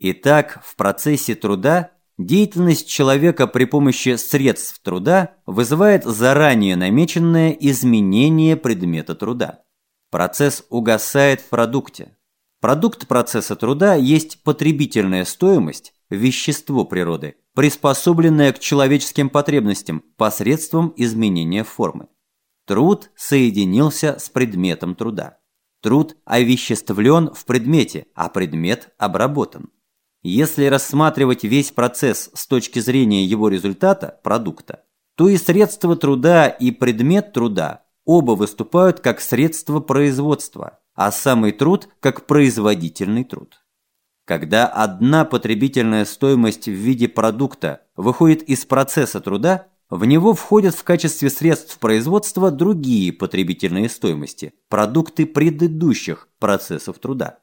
Итак, в процессе труда деятельность человека при помощи средств труда вызывает заранее намеченное изменение предмета труда. Процесс угасает в продукте. Продукт процесса труда есть потребительная стоимость, вещество природы, приспособленное к человеческим потребностям посредством изменения формы. Труд соединился с предметом труда. Труд овеществлен в предмете, а предмет обработан. Если рассматривать весь процесс с точки зрения его результата, продукта, то и средства труда, и предмет труда оба выступают как средства производства, а самый труд как производительный труд. Когда одна потребительная стоимость в виде продукта выходит из процесса труда, в него входят в качестве средств производства другие потребительные стоимости, продукты предыдущих процессов труда.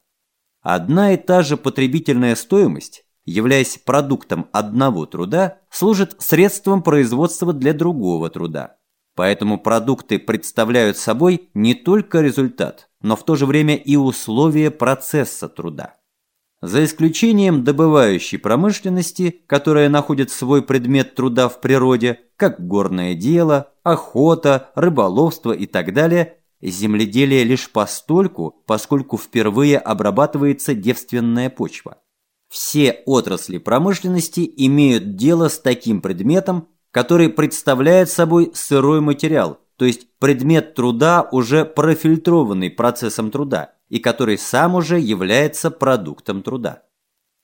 Одна и та же потребительная стоимость, являясь продуктом одного труда, служит средством производства для другого труда. Поэтому продукты представляют собой не только результат, но в то же время и условия процесса труда. За исключением добывающей промышленности, которая находит свой предмет труда в природе, как горное дело, охота, рыболовство и так далее, земледелие лишь постольку, поскольку впервые обрабатывается девственная почва. Все отрасли промышленности имеют дело с таким предметом, который представляет собой сырой материал, то есть предмет труда, уже профильтрованный процессом труда, и который сам уже является продуктом труда.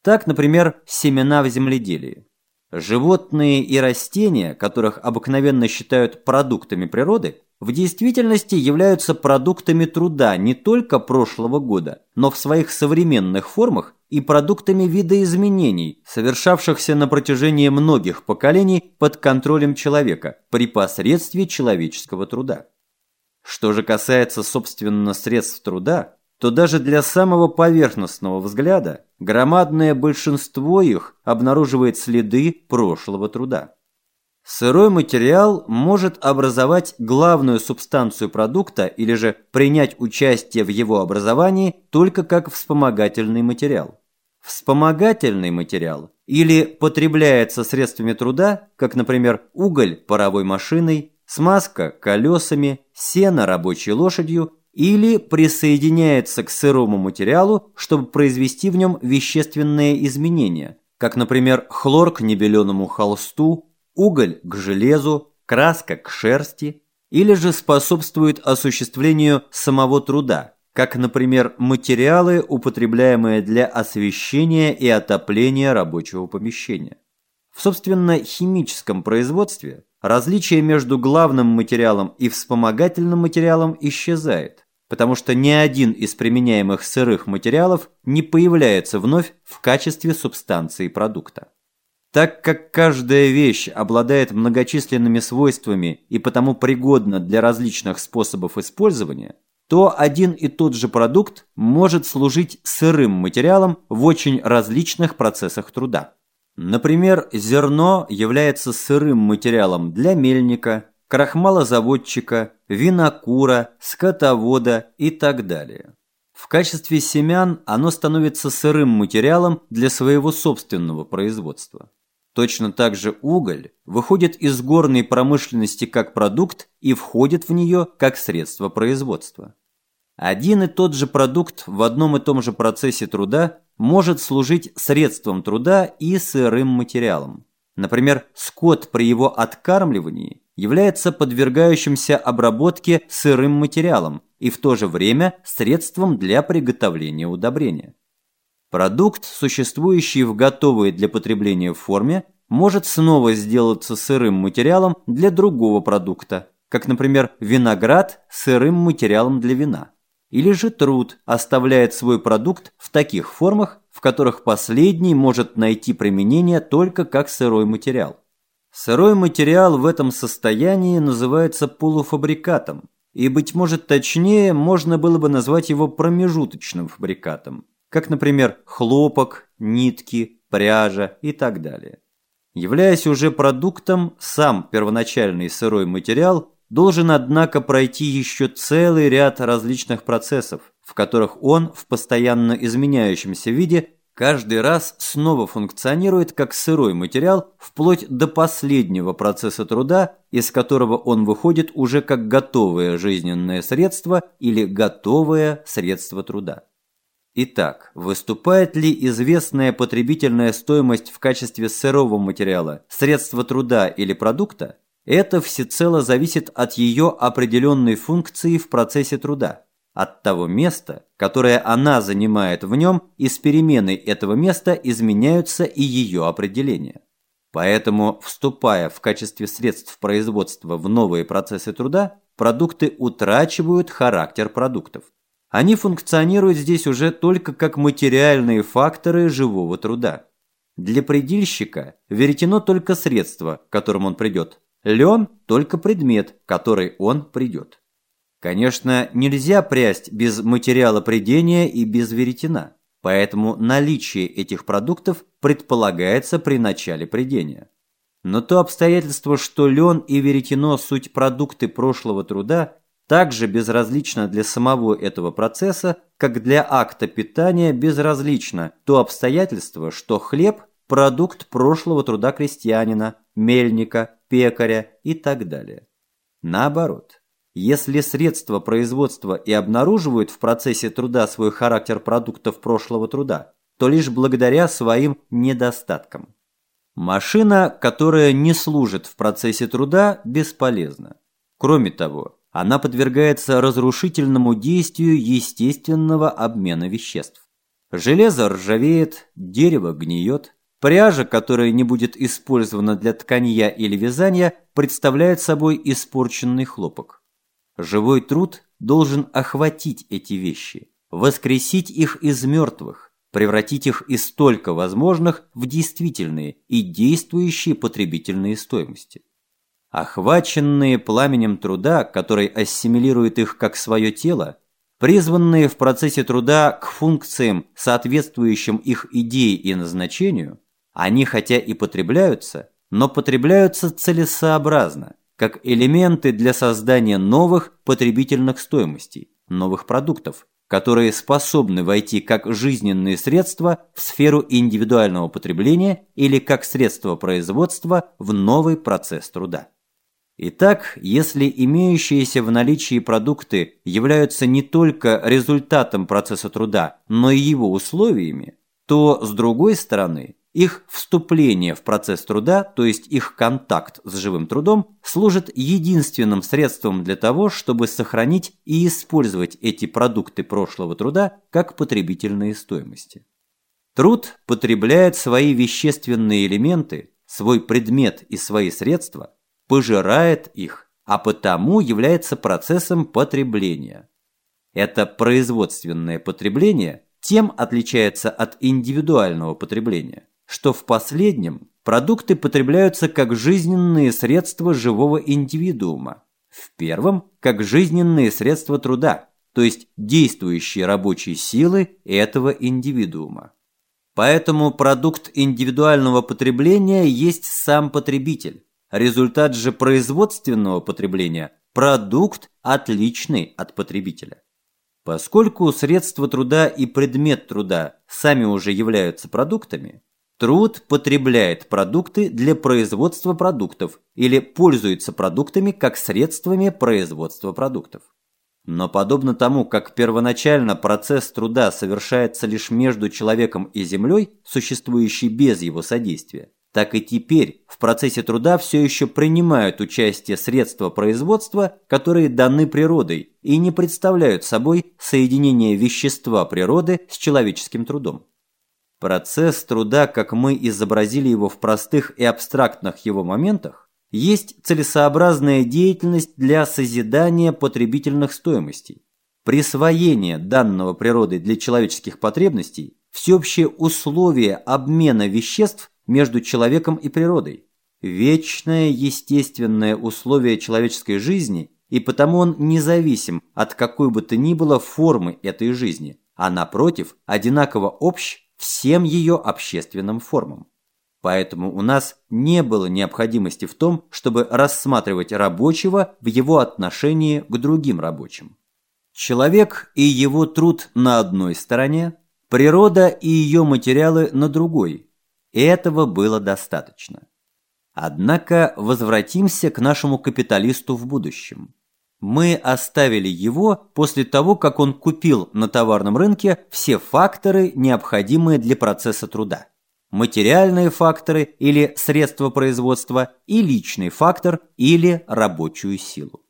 Так, например, семена в земледелии. Животные и растения, которых обыкновенно считают продуктами природы, в действительности являются продуктами труда не только прошлого года, но в своих современных формах и продуктами видоизменений, совершавшихся на протяжении многих поколений под контролем человека при посредстве человеческого труда. Что же касается, собственно, средств труда, то даже для самого поверхностного взгляда громадное большинство их обнаруживает следы прошлого труда. Сырой материал может образовать главную субстанцию продукта или же принять участие в его образовании только как вспомогательный материал. Вспомогательный материал или потребляется средствами труда, как, например, уголь паровой машиной, смазка колесами, сено рабочей лошадью или присоединяется к сырому материалу, чтобы произвести в нем вещественные изменения, как, например, хлор к небеленому холсту, уголь к железу, краска к шерсти, или же способствует осуществлению самого труда, как, например, материалы, употребляемые для освещения и отопления рабочего помещения. В собственно химическом производстве различие между главным материалом и вспомогательным материалом исчезает, потому что ни один из применяемых сырых материалов не появляется вновь в качестве субстанции продукта. Так как каждая вещь обладает многочисленными свойствами и потому пригодна для различных способов использования, то один и тот же продукт может служить сырым материалом в очень различных процессах труда. Например, зерно является сырым материалом для мельника, крахмалозаводчика, винокура, скотовода и так далее. В качестве семян оно становится сырым материалом для своего собственного производства. Точно так же уголь выходит из горной промышленности как продукт и входит в нее как средство производства. Один и тот же продукт в одном и том же процессе труда может служить средством труда и сырым материалом. Например, скот при его откармливании является подвергающимся обработке сырым материалом и в то же время средством для приготовления удобрения. Продукт, существующий в готовой для потребления форме, может снова сделаться сырым материалом для другого продукта, как, например, виноград сырым материалом для вина или же труд оставляет свой продукт в таких формах, в которых последний может найти применение только как сырой материал. Сырой материал в этом состоянии называется полуфабрикатом, и, быть может точнее, можно было бы назвать его промежуточным фабрикатом, как, например, хлопок, нитки, пряжа и так далее. Являясь уже продуктом, сам первоначальный сырой материал должен, однако, пройти еще целый ряд различных процессов, в которых он в постоянно изменяющемся виде каждый раз снова функционирует как сырой материал вплоть до последнего процесса труда, из которого он выходит уже как готовое жизненное средство или готовое средство труда. Итак, выступает ли известная потребительная стоимость в качестве сырого материала, средства труда или продукта? Это всецело зависит от ее определенной функции в процессе труда от того места, которое она занимает в нем, и с переменой этого места изменяются и ее определения. Поэтому, вступая в качестве средств производства в новые процессы труда, продукты утрачивают характер продуктов. Они функционируют здесь уже только как материальные факторы живого труда. Для предельщика веретено только средство, к которому он придет. Лен – только предмет, который он придет. Конечно, нельзя прясть без материала прядения и без веретена, поэтому наличие этих продуктов предполагается при начале прядения. Но то обстоятельство, что лен и веретено – суть продукты прошлого труда, также безразлично для самого этого процесса, как для акта питания безразлично то обстоятельство, что хлеб – продукт прошлого труда крестьянина, мельника, пекаря и так далее. Наоборот. Если средства производства и обнаруживают в процессе труда свой характер продуктов прошлого труда, то лишь благодаря своим недостаткам. Машина, которая не служит в процессе труда, бесполезна. Кроме того, она подвергается разрушительному действию естественного обмена веществ. Железо ржавеет, дерево гниет, пряжа, которая не будет использована для тканья или вязания, представляет собой испорченный хлопок. Живой труд должен охватить эти вещи, воскресить их из мертвых, превратить их из столько возможных в действительные и действующие потребительные стоимости. Охваченные пламенем труда, который ассимилирует их как свое тело, призванные в процессе труда к функциям, соответствующим их идее и назначению, они хотя и потребляются, но потребляются целесообразно, как элементы для создания новых потребительных стоимостей, новых продуктов, которые способны войти как жизненные средства в сферу индивидуального потребления или как средство производства в новый процесс труда. Итак, если имеющиеся в наличии продукты являются не только результатом процесса труда, но и его условиями, то, с другой стороны, их вступление в процесс труда, то есть их контакт с живым трудом, служит единственным средством для того, чтобы сохранить и использовать эти продукты прошлого труда как потребительные стоимости. Труд потребляет свои вещественные элементы, свой предмет и свои средства, пожирает их, а потому является процессом потребления. Это производственное потребление тем отличается от индивидуального потребления что в последнем продукты потребляются как жизненные средства живого индивидуума, в первом – как жизненные средства труда, то есть действующие рабочие силы этого индивидуума. Поэтому продукт индивидуального потребления есть сам потребитель. Результат же производственного потребления – продукт, отличный от потребителя. Поскольку средства труда и предмет труда сами уже являются продуктами, Труд потребляет продукты для производства продуктов или пользуется продуктами как средствами производства продуктов. Но подобно тому, как первоначально процесс труда совершается лишь между человеком и землей, существующей без его содействия, так и теперь в процессе труда все еще принимают участие средства производства, которые даны природой и не представляют собой соединение вещества природы с человеческим трудом. Процесс труда, как мы изобразили его в простых и абстрактных его моментах, есть целесообразная деятельность для созидания потребительных стоимостей, присвоение данного природой для человеческих потребностей, всеобщее условие обмена веществ между человеком и природой, вечное естественное условие человеческой жизни, и потому он независим от какой бы то ни было формы этой жизни, а напротив, одинаково общ всем ее общественным формам. Поэтому у нас не было необходимости в том, чтобы рассматривать рабочего в его отношении к другим рабочим. Человек и его труд на одной стороне, природа и ее материалы на другой. Этого было достаточно. Однако возвратимся к нашему капиталисту в будущем. Мы оставили его после того, как он купил на товарном рынке все факторы, необходимые для процесса труда. Материальные факторы или средства производства и личный фактор или рабочую силу.